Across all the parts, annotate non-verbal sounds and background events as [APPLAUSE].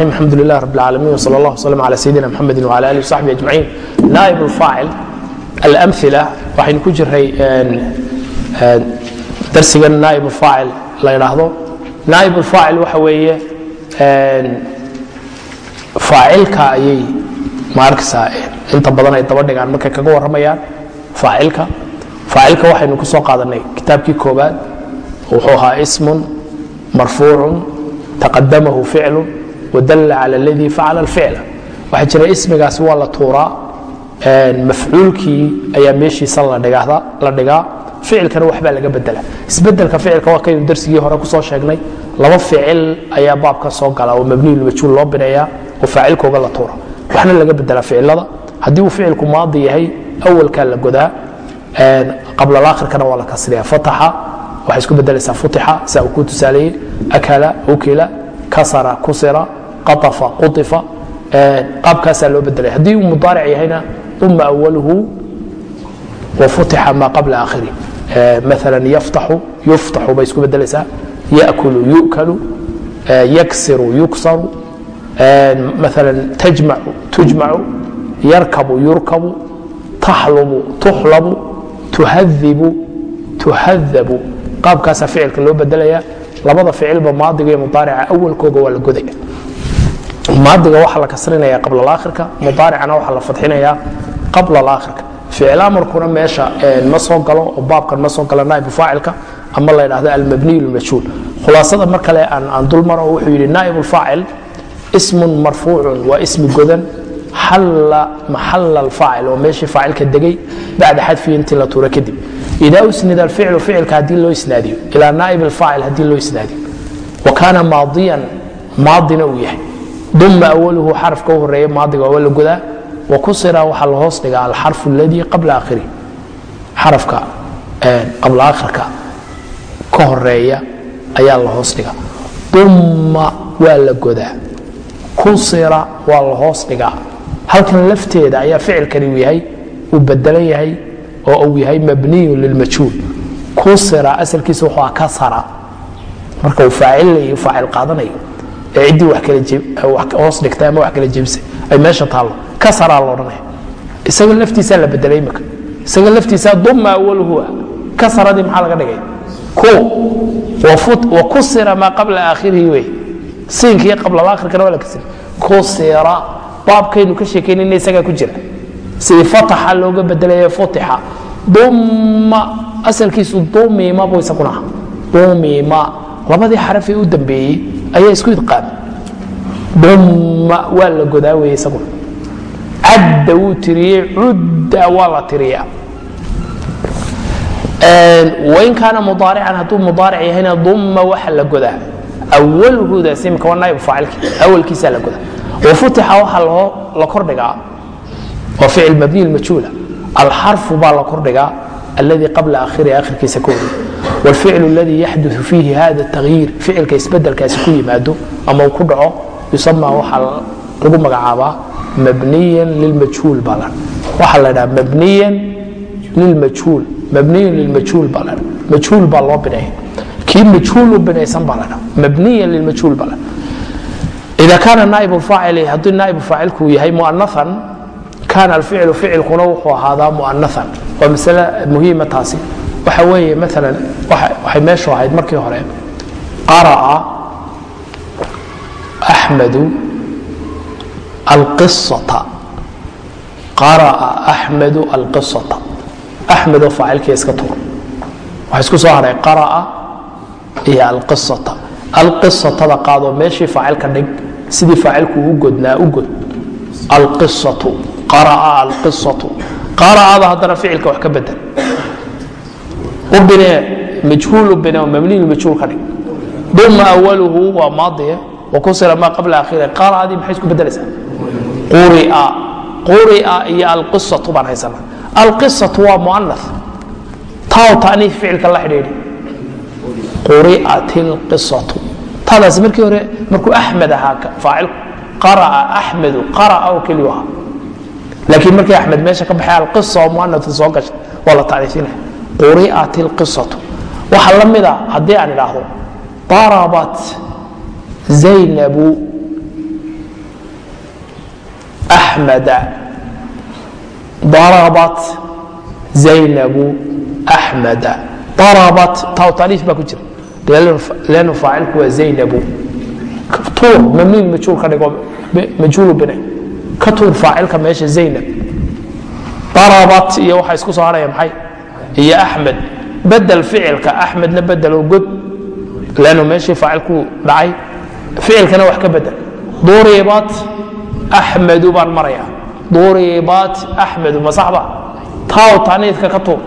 raim alxamdulilah rab اlcaalamin wsal allah wslm cala sayidina mxamedi wcala alih wsaxbi ajmaciin naaib lfaacil alamila waxaynu ku jiray darsigan naaib faacil la ydhaahdo naaib faacil waxa weeye faacilka ayay ma arkaysaa inta badan ay daba dhigaan markay kaga warramayaan faacilka faacilka waxaynu ku soo qaadanay kitaabkii koobaad wuxuu ahaa ismun marfuucun taqadamahu ficlu wadalla cala aladii facala alficla waxaa jira ismigaasi waa la tuuraa mafcuulkii ayaa meeshiisa la dhigaa ficilkana waxbaa laga bedela isbeddelka ficilka waa kaynu darsigii hore ku soo sheegnay laba ficil ayaa baabka soo gala oo mabniyulmajhuul loo bineeyaa oo faacilkooga la tuura waxna laga bedela ficilada haddii uu ficilku maadi yahay awalkaa la godaa qabla alaakhirkana waa la kasriya fataxa waxay isku bedelaysaa futixa saa uu ku tusaaleeyey akala ukila kasara kusira qaabkaasaa loo bedelay haddii uu mudaaric yahayna uma awaluhu wafutixa maa qabla aakhiri. Maala yaftaxu yuftaxu bay isku bedelaysaa yakulu yukalu yaksiru yuksaru maala tajmacu tujmacu yarkabu yurkabu taxlubu tuxlabu tuhadibu tuhadabu qaabkaasaa ficilka loo bedelaya labada ficilba maadiga iyo mudaarica awalkooga waa la godaya maadiga waxaa la kasrinaya qabla alaakhirka mudaaricana waxaa la fadxinaya qabla alaakhirka. Ficil amarkuna meesha ma soo galo oo baabkan ma soo galo naaibu faacilka ama la ydhahdo almabniy lmajhuul khulaasada mar kale aan dulmaro wuxuu yidhi naa'ib lfaacil ismun marfuucun waa ismi godan xalla maxalla alfaacil oo meeshii faacilka degay bacda xadfihi intii la tuuro kadib. Ida usnida alficlu ficilka haddii loo isnaadiyo ilaa naa'ib alfaacil haddii loo isnaadiyo. Wa kaana maadiyan maadina uu yahay duma awaluhu xarafka u horreeya maadiga waa la godaa wa kusira waxaa la hoos dhigaa alxarfu aladii qabla akhiri xarafka qabla akhirka ka horreeya ayaa la hoos dhigaa. Dumma waa la godaa kusira waa la hoos dhigaa. Halkan lafteeda ayaa ficilkani uu yahay uu bedelan yahay oo uu yahay mabniyun lilmajhuul kusira asalkiisa wuxuu ah kasara marka uu faacil faacil qaadanayo ee ciddii hoos dhigtay ama wax kala jebisay. Ay meesha taallo. Kasaraa la odhanaya isaga laftiisaa la bedelay imika isaga laftiisaa dumma awaluhu kasaradii maxaa laga dhigay? Wa kusira maa qabla aakhirihi wey. Siinkii qabla alaakhirkana waa la kasira. Kusira. Baabkaynu ka sheekaynayna isagaa ku jira. Sidii fataxa looga bedelaya futixa. Dumma. Asalkiisu dumima buu isaguna aha dumima labadii xarafee u dambeeyey ayaa isku idqaamay dumma waa la godaa weye isaguna cadda wuu tiriyey cudda waa la tiriyaa wain kaana mudaarican hadduu mudaaric yahayna dumma waxa la godaa. Awalhudaas imika waa naayib faacilki awalkiisaa la godaa. Wafutixa waxaa la kordhigaa. Waa ficil mabniy majhuula alxarfu baa la kordhigaa alladii qabla akhiri akhirkiisa ka wariy wاlficl اladii yaxduثu fiihi hada التagyiir ficilka isbedelkaasi ku yimaado ama uu ku dhaco yusama waxaa lagu magacaabaa mabniya lilmajhuul baa la waxaa la dhaha mabniya lilmajhuul mabniyu lilmajhuul baa la majhuul baa loo bineeya kii majhuul u binaysan baa la dhaha mabniya lilmajhuul baa la ida kaana naa'ib faacili haddii naa'ib faacilku yahay mu'anaan kaana alficlu ficilkuna wuxuu ahaadaa mu'anaan waa masale muhiima taasi. Waxa weeye maalan waxay meeshu ahayd markii hore qara'a axmedu alqisata qara'a axmedu alqisata axmedoo faacilkii iska tuur waxaa isku soo hadhay qara'a iyo alqisata alqisatada qaadoo meeshii faacilka dhig sidii faacilku u godnaa u god alqisatu qara'a alqisatu qara'ada haddana ficilka wax ka bedel. U binee majhuul u binee mabniyu majhuul ka dhig. Duma awaluhu waa maadiye wakusira maa qabla akhiri qara'adii maxay isku bedelaysaa? Quri'a. Quri'a iyo alqisatu baan haysanaa. Alqisatu waa mu'anath taaw ta'niif ficilka la xidhiidhi. Quri'at ilqisatu taadaas markii hore markuu axmed ahaa faacilku qara'a axmedu qara'a oo keliyu ahaa laakiin markii axmed meesha ka baxay alqisa oo soo gashay waa la ta'niifinaya quri'at ilqisatu waxaa la mida haddii aan idhaahdo darabat zaynabu axmada darabat zaynabu axmada darabat taw taaniif baa ku jira. Leannu faacilku waa zaynabu. Tuur mamnuun majhuul ka dhigo majhuulu bina ka tuur faacilka meesha zaynab. Darabat iyo waxaa isku soo haraya maxay? Iyo axmed bedel ficilka. Axmedna bedelo god. Lannu meeshii faacilku dhacay. Ficilkana wax ka bedel. Duribat axmedu baan maraya duribat axmedu ma saxba taaw taaniidka ka tuur.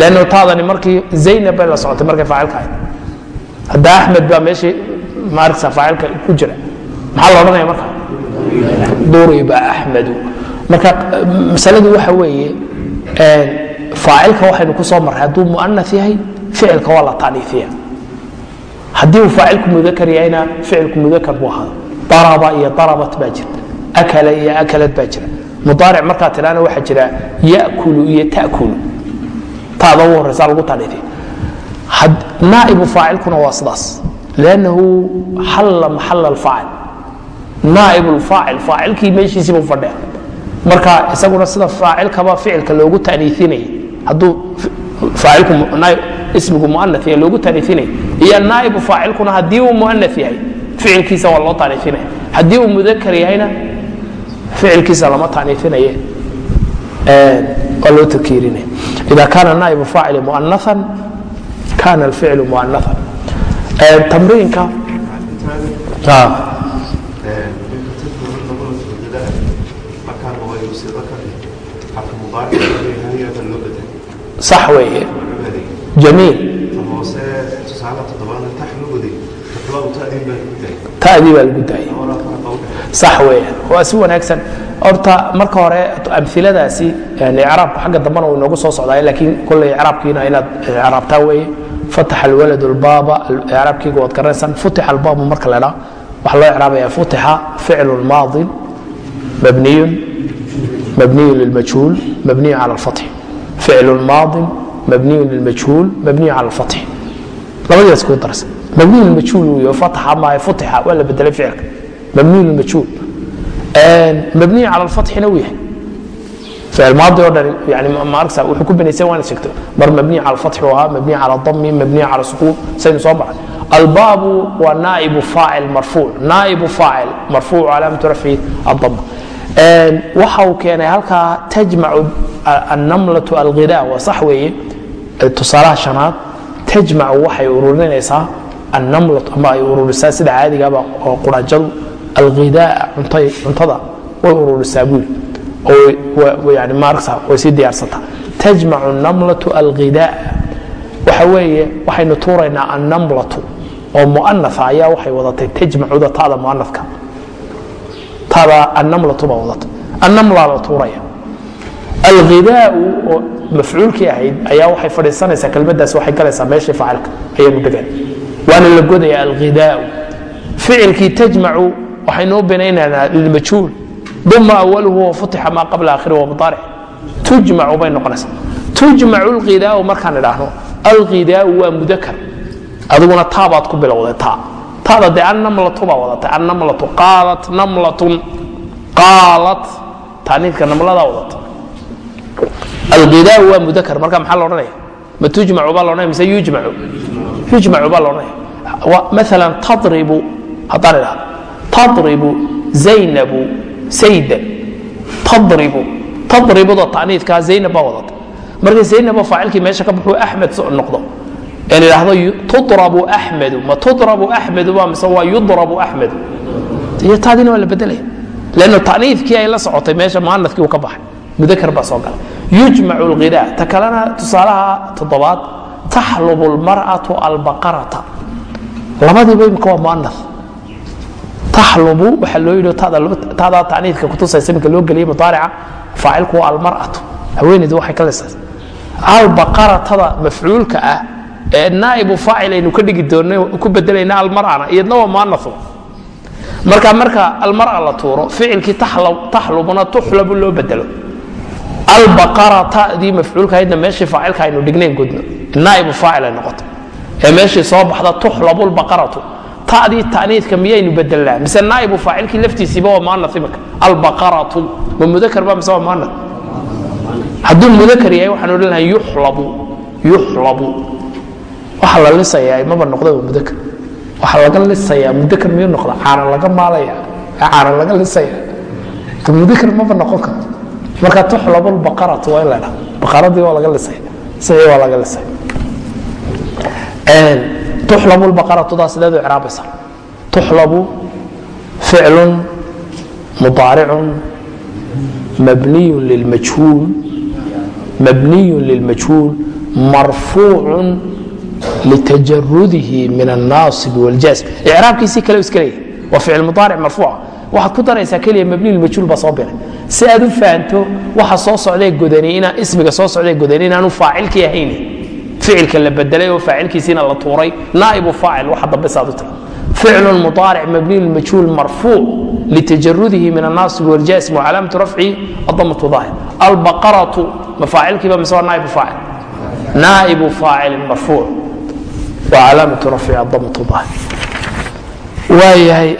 Lannu taadani markii zaynab bay la socotay markay faacilka ahayd. Hadda axmed baa meeshii maarksa faacilka ku jira. Maxaa la odhanaya marka duriba axmedu marka masaladu waxa weeye faacilka waxaynu ku soo marray hadduu muana yahay ficilka waa la taaniifiya haddii uu faacilku mudakar yahayna ficilku mudakar buu ahaada daraba iyo darabat baa jirta. Akala iyo akalad baa jira. Mudaaric markaa tidhaana waxaa jira yakulu iyo takulu. Taada ugu horeysa lagu taaniifiya naa'ibu faacilkuna waa sidaas. Lannahu xalla maxala alfaacil naaib lfaacil faacilkii meeshiisiibuu fadhiya. Marka isaguna sida faacilkaba ficilka loogu taniiinay hadduu ismigu muana yahay loogu taniiinay iyo naaibu faacilkuna haddii uu muana yahay ficilkiisa waa loo taniiinaya haddii uu mudakar yahayna ficilkiisa lama taniifinaye. Waa loo takiirinaya ida kaana naaibu faacili muanaan kana alficlu muanaan tamriinka sax weeye. Jamiil. Tadii baa lagu daayay sax weeyaan waa si wanaagsan. Horta marka hore amiladaasi icraabku xagga dambana uu inoogu soo socdaay laakiin kolley icraabkiina inaad icraabtaa weeye. Fataxa alwalad albaaba icraabkiiga waad garanaysaan futixa albaabu marka la dhaa waxaa loo icraabaya futixa ficlu maadin mabniyun mabniyu lilmajhuul mabniyu cala alfatx ficlu maadin mabniyu lilmajhuul mabniyu cala alfatx labadiias kuu darsan mabniyu lilmajhuul wey fataxa maahe futixa waa la bedelay ficilka mabniyu lilmajhuul mabniyu cala alfatxina uu yahay ficil maadi oo dhan yani maaragta wuxuu ku binaysan waana sheegto mar mabniyu cala alfatxi uu ahaa mabniyu cala dami mabniyu cala sukuun saynu soo maray albaabu waa naaibu faacil marfuuc naaibu faacil marfuuc calaamatu rafci adama waxa uu keenay halkaa tajmacu annamlatu alghida waa sax weeye tusaalaha shanaad tajmacu waxay ururinaysaa annamlatu ama ay ururisaa sida caadigaba oo quraanjadu alghidaa cuntada way ururisaa buuli oo yani maaragta way sii diyaarsataa tajmacu annamlatu alghidaa waxa weeye waxaynu tuuraynaa annamlatu oo mu'anaa ayaa waxay wadatay tajmacuda taada mu'anaka taada annamlatu baa wadata annamlaa la tuuraya alghidaau oo mafcuulkii ahayd ayaa waxay fadhiisanaysaa kelmadaas waxay galaysaa meeshii faacilka ayaanu degan waana la godaya alghidaau ficilkii tajmacu waxaynu u binaynaynaa lilmajhuul. Duma awaluhu wafutixa maa qabla akhirihi wamudaaric tujmacu bay noqonaysaa. Tujmacu lghidaau markaan idhaahno alghidaau waa mudakar adiguna taabaad ku bilowday taa. Taada dee annamlatu baa wadatay annamlatu qaalat namlatun qaalat. Taaniidka namladaa wadatay alghidaau waa mudakar marka maxaa laodhanaya ma tujmacu baa laodhanaya mise yujmacu? Yujmacu baa laodhanaya maalan tadribu haddaan idhahdo tadribu zaynabu saydan tadribu tadribuda taaniidkaa zaynab baa wadatay markay zaynaba faacilkii meesha ka baxuu axmed noqdo. En idhaahdo tudrabu axmedu ma tudrabu axmedu ba mise waa yudrabu axmedu iyo taadina waa la bedelaya lanno taniifkii ay la socotay meesha muanadkii uu ka baxay mudakar baa soo gala yujmacu lghida ta kalena tusaalaha toddobaad taxlubu lmar'atu albaqarata. Labadiiba imika waa muana taxlubu waxaa loo yidhi taadaa taniifka kutusaysa iminka loo geliyay mudaarica faacilku waa almar'atu. Haweeneydu waxay ka lisaysa albaqaratada mafcuulka ah ee naaibu faacil aynu ka dhigi doonno ku bedelayna almar'ana iyadna waa muanao marka marka almara la tuuro ficilkii taxlubuna tuxlabu loo bedelo albaqara tadii maba noqon karo marka tuxlab lbaqaratu waa in la baqaradii waa laga lisay. Sii waa laga lisay. Tuxlab lbaqaratu daas leedu ciraabaysa tuxlabu ficlun mudaaricun mabniyun lilmajhuul mabniyun lilmajhuul marfuucun litajarudihi min alnaasib wاljaasb icraabkiisii kale iska leeyahay. Waa ficil mudaaric marfuuca. Waxaad ku daraysaa keliya mabniy lilmajhuul baa soo bilay si aad u fahanto waxa soo socdee godani inaa ismiga soo socdee godani inaanu faacilkii ahayn ficilka la bedelay oo faacilkiisiina la tuuray naaibu faacil waxa dambe saad u tahay. Ficlu mudaaric mabniy majhuul marfuuc litajarudihi min annaasib waljasm wacalaamatu rafcihi adamatu daahir. Albaqaratu mafaacilkiiba mise waa naaibu faacil. Naaibu faacilin marfuuc. Wacalaamatu rafcihi adamatu daahir. Waayahay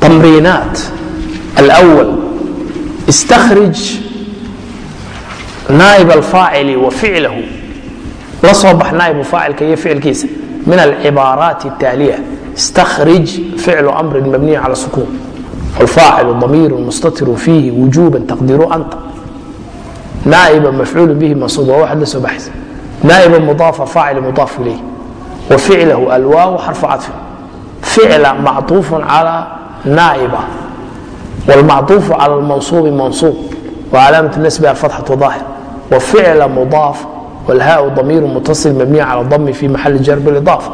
tamriinaat الأول اsتkrج naaئب الفاacل وficlahu la soo bax naaئب faacilka iyo ficilkiisa min الcibaaraaت التاaliية اsتkrج ficل أmr mبني عalى السكون والفاacل ضميir مستتر فيhi وuجوبا تقdiru أnت naaئبa mafcuul bه maنصوب waa waxaad la soo baxaysa naaئب مضاaف فاacل مضاaف إليه وفicله الواaو xرف caطف فicل macطوف عalى naaئبة والمacطوف عalى المنصوب منصوب وعلاaمة النسب الفتحة ظاهر وفicل مضاaف والhاء ضمير متصل مبني على الضم في محل جر بالإضافة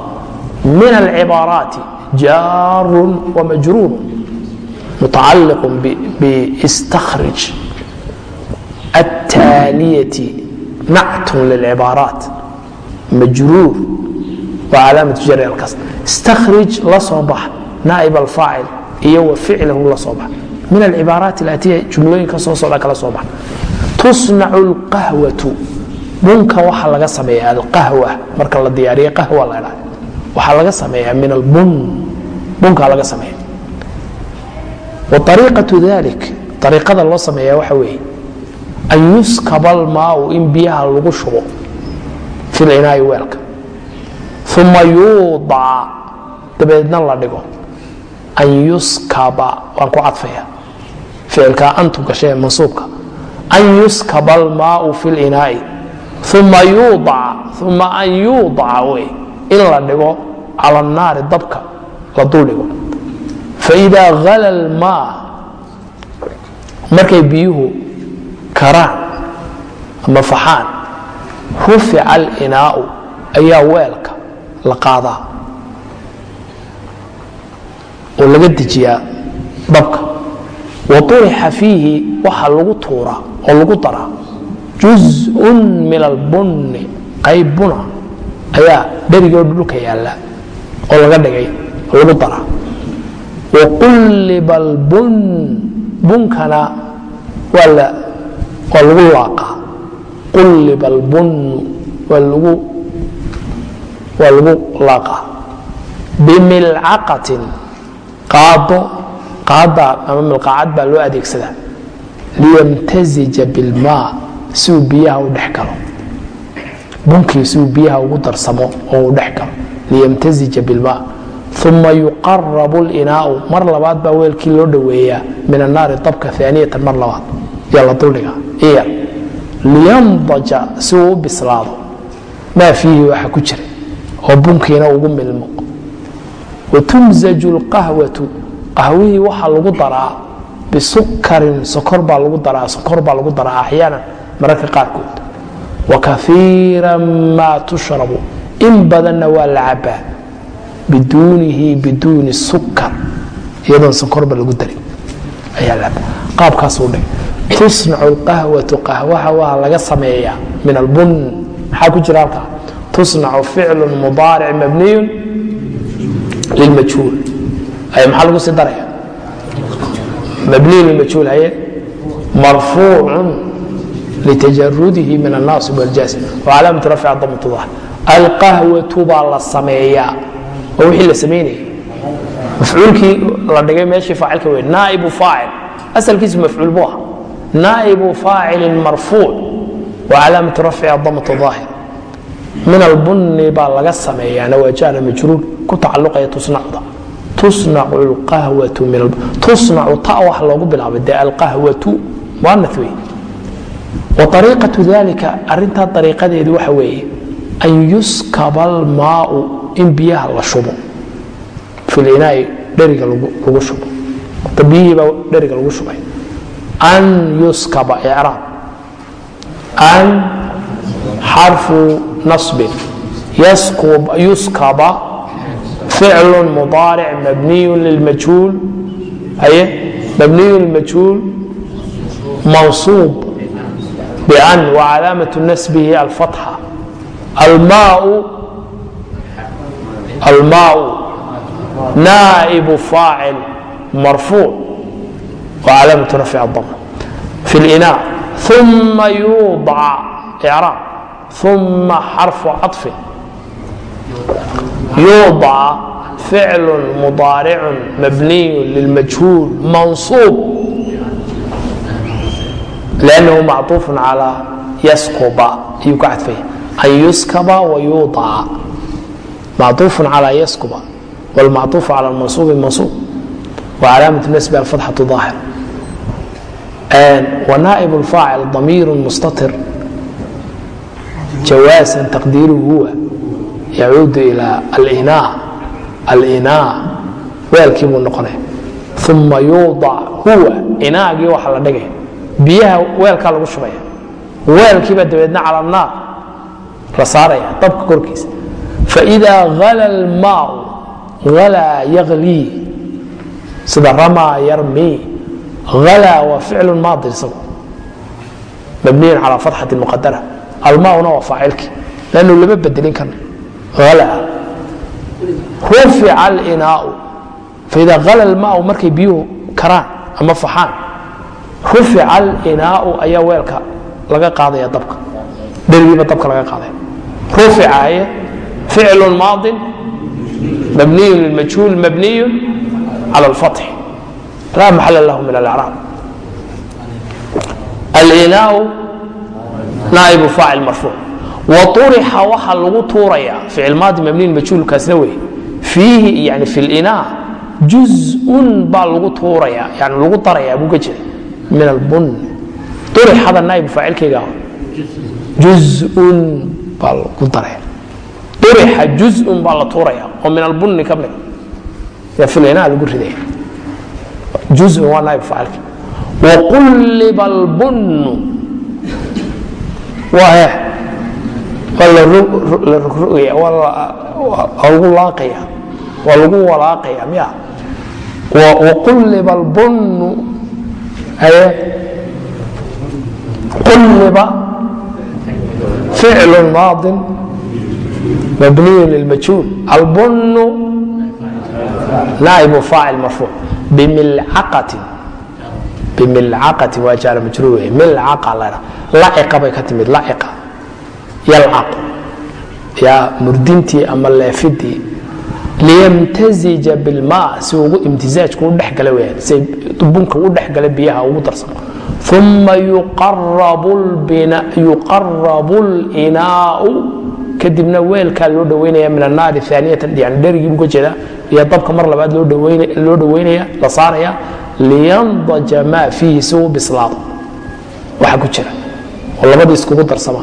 من العباaراaت جار ومجrور متعلق باsتkrج التاaلية نعت للعباaراaت مجrوuر وعلاaمة jر الكسر اsتkrج la soo bax نائب الفاacل iyo وفiclahu la soo bax min alcibaaraat alatiya jumlooyinka soo socda kala soo bax tusnacu lqahwatu bunka waxaa laga sameeyaa alqahwa marka la diyaariya qahwa la waxaa laga sameeyaa min albun bunkaa laga sameeya waariiqatu dalik ariiqada loo sameeya waxa weeye an yuskaba almaau in biyaha lagu shubo fi lcinaayi weelka uma yuudaca dabeedna la dhigo an yuskaba waan ku cadfaya ficilkaa antu gashay ee mansuubka. An yuskaba almaau fi lcinaa'i uma yuudaca uma an yuudaca wey. In la dhigo cala annaari dabka la dul dhigo. Faidaa hala almaa markay biyuhu karaan ama faxaan rufica alinaau ayaa weelka la qaadaa. Oo laga dejiyaa dabka wa طurixa fiihi waxa lagu tuuraa oo lagu daraa juzءun min albunni qayb buna ayaa dherigoo dhulka yaalla oo laga dhigay lagu daraa waqulliba albun bunkana waa la waa lagu laaqaa qulliba albunnu waa lagu laaqaa bimilcaqatin qaado qaada ama milqacad baa loo adeegsadaa. liyamtazija bilmaa si uu biyaha u dhex galo. Bunkii si uu biyaha ugu darsamo oo uu dhex galo. liyamtazija bilmaa. Uma yuqarabu linaau. Mar labaad baa weelkii loo dhoweeyaa. Min annaari dabka aaniyatan mar labaad. Yaa la duldhiga iya. liyandaja si uu u bislaado. Maa fiihi waxa ku jira. Oo bunkiina ugu milmo. Watumzaju lqahwatu qahwihii waxaa lagu daraa bisukarin sokor baa lagu daraa sokor baa lagu daraa axyaanan mararka qaarkood. Wakaiira maa tushrabu. In badanna waa la cabaa biduunihi biduuni sukar iyadoon sokorba lagu darin. Ayaa la cabaa qaabkaasuu dhig tusnacu lqahwatu qahwaha waa laga sameeyaa. Min albun maxaa ku jira halkaa? Tusnacu ficlu mudaaric mabniyun lilmajhuul ay maxaa lagu sii daraya? Mabniyu lilmajhuul haye marfuucun litajarudihi min annaasib waljaasim wacalaamatu rafci damatu dah alqahwatu baa la sameeyaa. Waa wixii la samaynayay mafcuulkii la dhigay meeshii faacilka wey naaibu faacil. Asalkiisu mafcuul buu ah naaibu faacilin marfuuc. Wa calaamatu rafciha damatu daahir min albunni baa laga sameeyaa. Nawaajaana majruur. Ku tacaluqaya tusnacda tusnacu ta waxa loogu bilaabay dee alqahwatu muanah wey waariiqatu dalika arintaa ariiqadeedu waxa weeye an yuskaba almaau in biyaha la shubo. Filinaai dheriga lagu shubo. Biyihiibaa dheriga lagu shubay. An yuskaba icraab an xarfu nasbin. Yuskaba ficlu mudaaric mabniyu lilmajhuul haye mabniyu lilmajhuul mansuub بأn وcalaamaة nasbhi alfatxa almaء naaئb faacil marfuuc وcalaamaة rafc الdm fi اlإnاء ثuma yuuضc إعrاab ثuma xarفu caطفi yuuضc ficl mudaaric mabniy lilmajhuul manصuub لأنه معطوف على يسكب ayuu ka cadfaya أن يسكب ويuضع معطوف على يسكب والمعطوف على المنصوب منصوب وعلامة النسب الفتحة ظاهر ونائب الفاعل ضمير مستتر جواسا تقديره هو yacuudu ilaa alinaa alinaa weelkii buu noqonay. Uma yuudac huwa inaagii waxa la dhigay. Biyaha weelkaa lagu shubaya weelkiiba dabeedna cala naar la saaraya dabka korkiisa. Faidaa hala almaau halaa yaklii sida ramaa yarmi halaa waa ficlu maadi isagu mabniyun calaa fatxati muqadara almauna waa faacilkii. Lannu lama bedelin karna halaa rufica alinaau. Faida hala اlmaau markay biyuhu karaan ama faxaan rufica alinaau ayaa weelka laga qaadaya dabka. Dhergiiba dabka laga qaadaya. Rufica aye ficlu maadin mabniyu lilmajhuul mabniyu cala alfatx laa maxala lahu min alacraab alinaau naaibu faacil marfuuc waurixa waxa lagu tuuraya ficil maadi mabniyu majhuulkaasna wey. Fiihi yani fi linaa juzun baa lagu tuuraya yani lagu daraya buu ka min albun urixada naaib faacilkayga juzun baa lagu daraya. Urixa juzun baa la tuuraya oo min albunni ka mid yaa filinaa lagu ridaya juzun waa naaib faacilka waqulliba albunnu waa waa lagu walaaqaya miya. Waqulliba albunnu aye qulliba ficlu maadin mabniyu lilmajhuul albunnu naa'ibu faacil marfuuc. Bimilcaqatin bimilcaqatin waa jaara majruur milcaqa la laciqa bay ka timid laciqa yalcaq yaa murdintii ama leefidii liyamtazija bilma si ugu imtizaajku dhexgala weyaan si bunka u dhexgala biyaha ugu darsamo. Uma yuqarabu linaau kadibna weelkaa loo dhoweynaya min annaari aaniyatan yani dherigii uga jeeda iyo dabka mar labaad loo dhoweynaya la saaraya liyandaja maa fiihi si uu bislaado. Waxa ku jira oo labadii iskugu darsama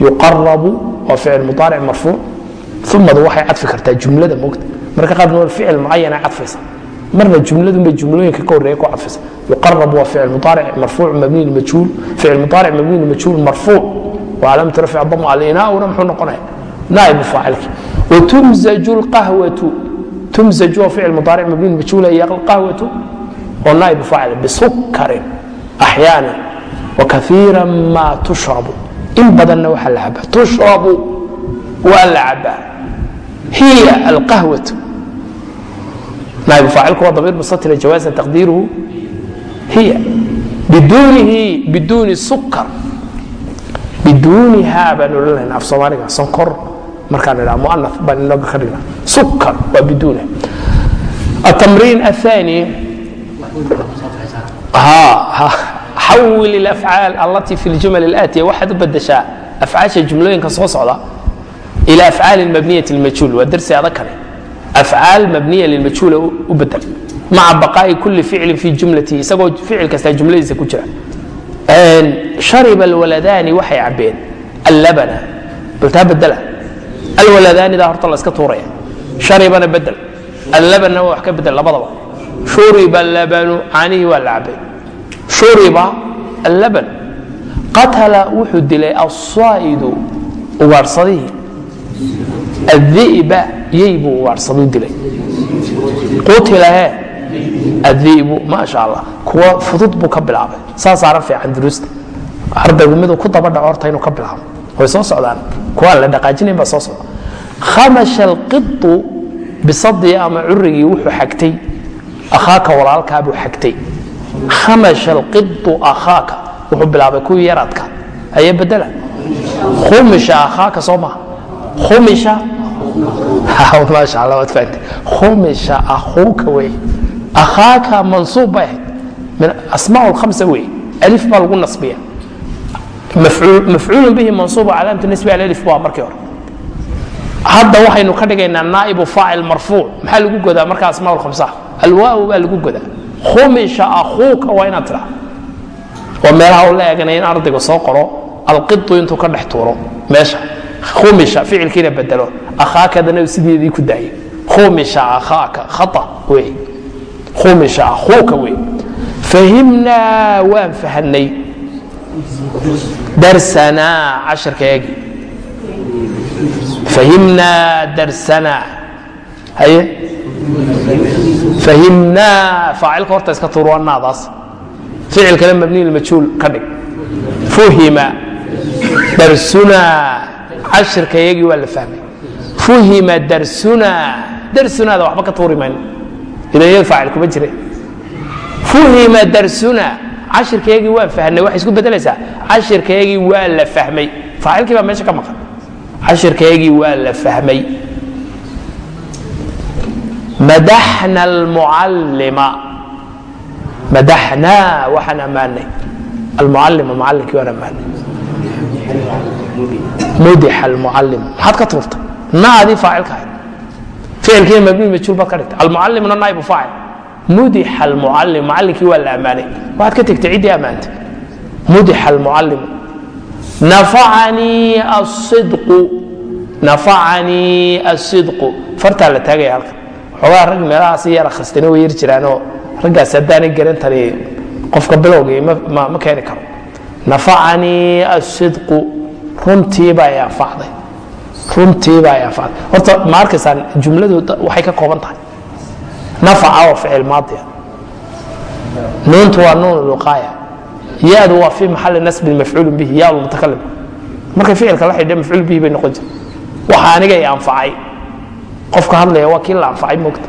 yuqarabu waa ficil mudaaric marfuuc umadu waxay cadfi kartaa jumlada mogta marka qaarna ficil mucayana cadfaysa marna jumladunbay jumlooyinka ka horreeya ku cadfaysa. Yuqarab waa ficil mudaaric marfuuc mabniy majhuul ficil mudaaric mabniy majhuul marfuuc وcalaamatu rafci dam alinauna muxuu noqonaya. Naa'ibu faacilki watumzaju lqahwatu tumzaju waa ficil mudaaric mabniy majhuul iyo alqahwatu. Oo naa'ibu faacil. Bisukarin axyaana wakaiira ma tushrabu in badanna waxaa la cabaa tushrabu waa la cabaa hiya alqahwatu naa'ibu faacilku waa damiir mustatira jawaasan taqdiiruhu hiya biduunihi biduuni sukar biduuniha baan odhan lahayn af soomaaliga sonkor markaan idhaha muana baan inooga ka dhigna sukar waa biduuna التمرين الثاني ها xawil اafcaal allatii fi ljumal اlaatiya waxaad u badashaa afcaasha jumlooyinka soo socda ila afcaali mabniyati lmajhuul waa darsi adag kale afcaal mabniya lilmajhuula u badel maca baqaa'i kuli ficlin fi jumlatihi isagoo ficil kastaa jumladiisa ku jira shariba alwaladaani waxay cabbeen allabana bal taa bedela alwaladaanidaa horta la tuuraya sharibana bedel allabanna wax ka bedel labadaba shuriba labanu canihi waa la cabbay shuriba allaban. Qatala wuxuu dilay asaa'idu ugaadhsadihii addi'ba yey buu ugaadhsadu dilay. Qutila he addi'bu maasha allah kuwa fudud buu ka bilaabay. Saasaana fiican duruusta. Ardaygu miduu ku daba dhaco horta inuu ka bilaabo. Way soo socdaan. Kuwaan la dhaqaajinayn baa soo socda. Khamasha alqitu bisadii ama curigii wuxuu xagtay. Akhaaka walaalkaabuu xagtay khamasha alqidu akhaaka wuxuu bilaabay kuwii yaradka ayaa bedela khumisha akhaaka soo maha khumisha. Maasha allah waad fahamtay khumisha akhuuka wey akhaaka mansuub bay ahayd. Min asmaa lkhamsa wey alif baa lagu nasbiya. Mafcuulun bihi mansuuba calaamatu nisbi alif waa markii hore. Hadda waxaynu ka dhigaynaa naaibu faacil marfuuc. Maxaa lagu godaa marka asmaa khamsa alwaaw baa lagu godaa khumisha akhuuka waa inaad tiraa waa meelaha la eeganaya in ardayga soo qoro alqidu intuu ka dhex tuuro meesha. Khumisha ficilkiina bedelo. Akhaakadana sideedii ku daayay khumisha akhaaka khata wey khumisha akhuuka wey fahimnaa waan fahanay darsanaa casharkayaagii fahimnaa darsanaa. Haye fahimnaa faacilka horta iska tuur waa naadaas ficilkana mabniy lmajhuul ka dhig fuhima darsunaa cashirkayagii waa la fahmay fuhima darsunaa darsunaada waxba ka tuuri mayno idanyada faacil kuma jire fuhima darsunaa cashirkayagii waan fahnay waxay isku bedelaysaa cashirkayagii waa la fahmay faacilkii baa meesha ka maqan cashirkaygii waa la fahmay madaxna almucallima madaxnaa waxaan ammaanay. Almucallima mucallinkii waan ammaanay. Mudixa almucallimu maxaad ka tuurtay naadii faacilka ahayd ficilkiina mabni majhuul baad ka dhigtay almucallimna naa'ibu faacil. Mudixa almucallim mucallinkii waa la ammaanay. Waxaad ka tegtay ciddii ammaantay. Mudixa almucallimu nafacanii asidqu nafacanii asidqu fartaa la taagaya halkan xoogaa rag meelahaas yar akhristayna way yar jiraanoo raggaas haddaanay garan tani qofka bilowgii ma keeni karo. Nafacanii asidqu runtiibaa anfacday runtiibaa anfacday horta ma arkaysaan jumladu waxay ka kooban tahay. Nafaca waa ficil maadiya nuuntu waa nuun luqaaya. Yaadu waa fi maxali nasbin mafcuul bihi ya mutakalim markay ficilka la xidha mafcuul bihi bay noqon jirta waxa aniga i anfacay qofka hadlaya waa kii la anfacay moogta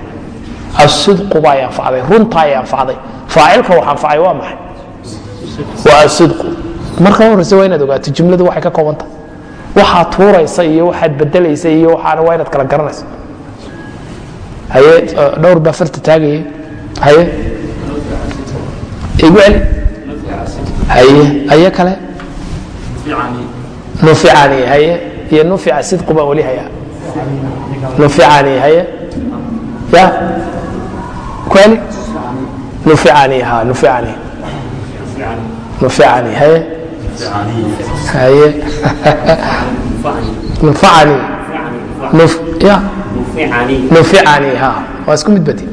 asidqu baa i anfacday runtaa anfacday faacilka wax anfacay waa maxay? Waa asidqu marka horeyse waa inaad ogaato jumladu waxay ka kooban tahay. Waxaad tuuraysa iyo waxaad bedelaysa iyo waxaana waa inaad kala garanaysa. Haye dhowr baa farta taagaya haye. Igu celi haye. Aye kale. Nuficani haye. Iyo nufica sidqu baan weli hayaa nuficani haye? Ya? Kweli nuficani ha nuficani nuficani haye? Haye. [LAUGHS] Nufacani nuf ya? Nuficani ha. Waa isku mid badi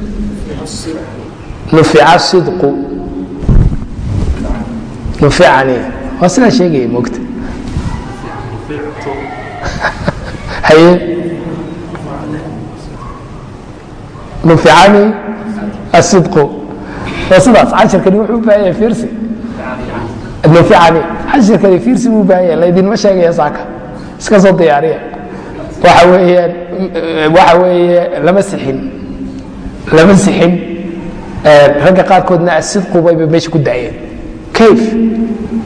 nufica sidqu. Nuficani waa sidaa sheegaya moogta. [LAUGHS] Haye asidqu waa sidaas cashirkani wuxuu yahay fiirsi. Nuficani cashirkani fiirsi buu yahay laydinma sheegaya saaka. Iska soo diyaariya. Waxa weeyaan waxa weeye lama sixin. Lama sixin. Ragga qaarkoodna asidqu bayba meesha ku daayeen. Kayf.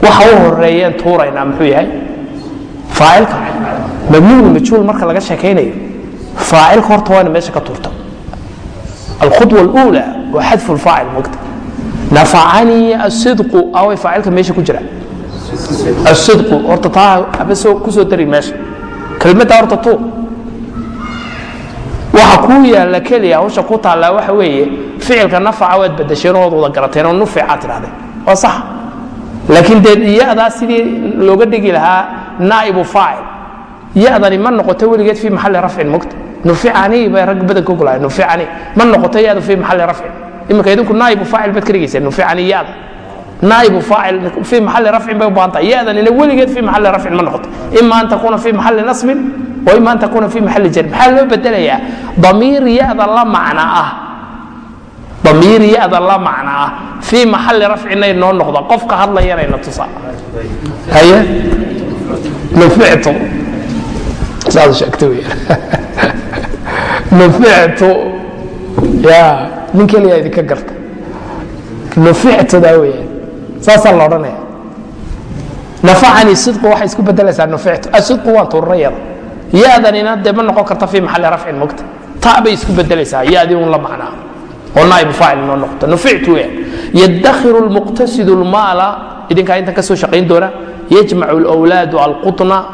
Waxa u horeeyeen tuuraynaa muxuu yahay? Faacilka mabniyu majhuul marka laga sheekaynayo. Faacilka horta waa ina meesha ka tuurta alkhudwa اlأulى waa xadfu lfaacil mogta nafacanii asidqu away faacilka meesha ku jira asidqu horta taa haba soo ku soo dari meesha kelmadda horta tuur waxa kuu yaalla keliya hawsha ku taallaa waxa weeye ficilka nafaca waad badasheen ood wada garateen oo nufica tidhahdeen waa sax laakiin dee iyadaa sidii looga dhigi lahaa naa'ibu faacil yadani ma noqoto weligeed fii maxalli rafcin mogta nuficani bay rag badanka ogolahay nuficani ma noqoto yada fii maxalli rafcin iminka idinku naa'ibu faacil baad ka dhigayseen nuficani yada naa'ibu faacil fii maxalli rafcin bay u baahan tahay. Yadanina weligeed fii maxalli rafcin ma noqoto ima an takuna fii maxalli nasbin wa ima an takuna fii maxalli jar maxaa loo bedelayaa damiir yada la macna ah. Damiir yada la macna ah. Fii maxalli rafcinay noo noqda qofka hadlayanayna tusa. Haye? Nufictu saad sheegta weeyaan [LAUGHS] nufictu ya nin keliya idinka garta nufictudaa weeyaan saasaa la odhanaya nafacani sidqu waxay isku bedelaysaa nufictu asidqu waan tuurayada yadanina dee ma noqon karta fii maxalli rafcin mogta ta bay isku bedelaysaa yadii un la macnaa oo naaibu faacil noo noqota nufictu weeyaan yadakhiru lmuqtasidu lmaala idinkaa intan ka soo shaqayn doona yajmacu lwlaadu alqutna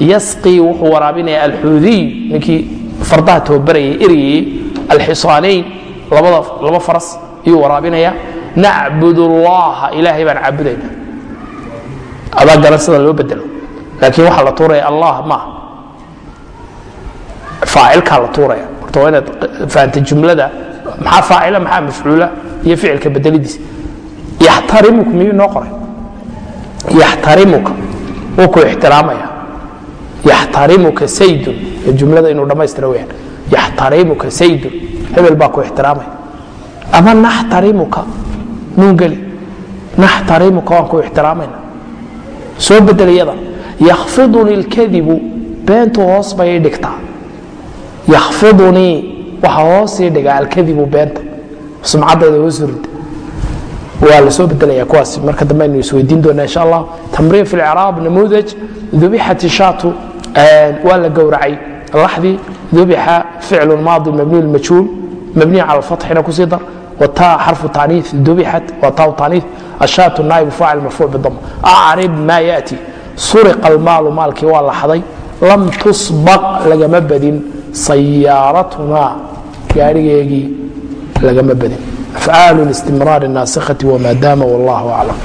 yasqii wuxuu waraabinaya alxuudiy ninkii fardaha tababarayay eryayey alxisaanayn laba faras ayuu waraabinaya nacbud allaha ilaahay baan caabudayna adaa garan sida loo bedelo. Laakiin waxaa la tuuraya allah maaha faacilkaa la tuuraya. Horta waa inaad fahamta jumlada. Maxaa faacila maxaa mafcuula iyo ficilka bedelidiisa. Yaxtarimuka miyuu noo qoray? Yaxtarimuka. Wuu ku ixtiraamaya yaxtarimuka saydun jumlada inuu dhammaystira weyaan yaxtarimuka saydun hebel baa ku ixtiraamaya ama naxtarimuka nuun geli. Naxtarimuka waan ku ixtiraamayna soo bedel iyada yakfidunii lkadibu beentu hoos bay dhigtaa. Yakfidunii waxa hoosii dhigaa alkadibu beenta. Sumcaddeeda hoos rida waa la soo bedelaya kuwaas marka dambe aynu isweydiin doonaa insha allah. Tamriin fi lcraab namuudaj dubixat shaatu waa la gowracay. Laxdii dubixa ficlu maadi mabniy majhuul. Mabniy cala fatxina ku sii dar. Wta xarfu tanii dubixat waa taa tanii ashaatu naaibu faacil marfuuc bidam acrib maa yaati suriqa almaalu maalkii waa laxday lam tusbaq lagama badin. Sayaaratuna gaarigeegii lagama badin. Afcaalu listimraar naasikati wma daama wallahu aclam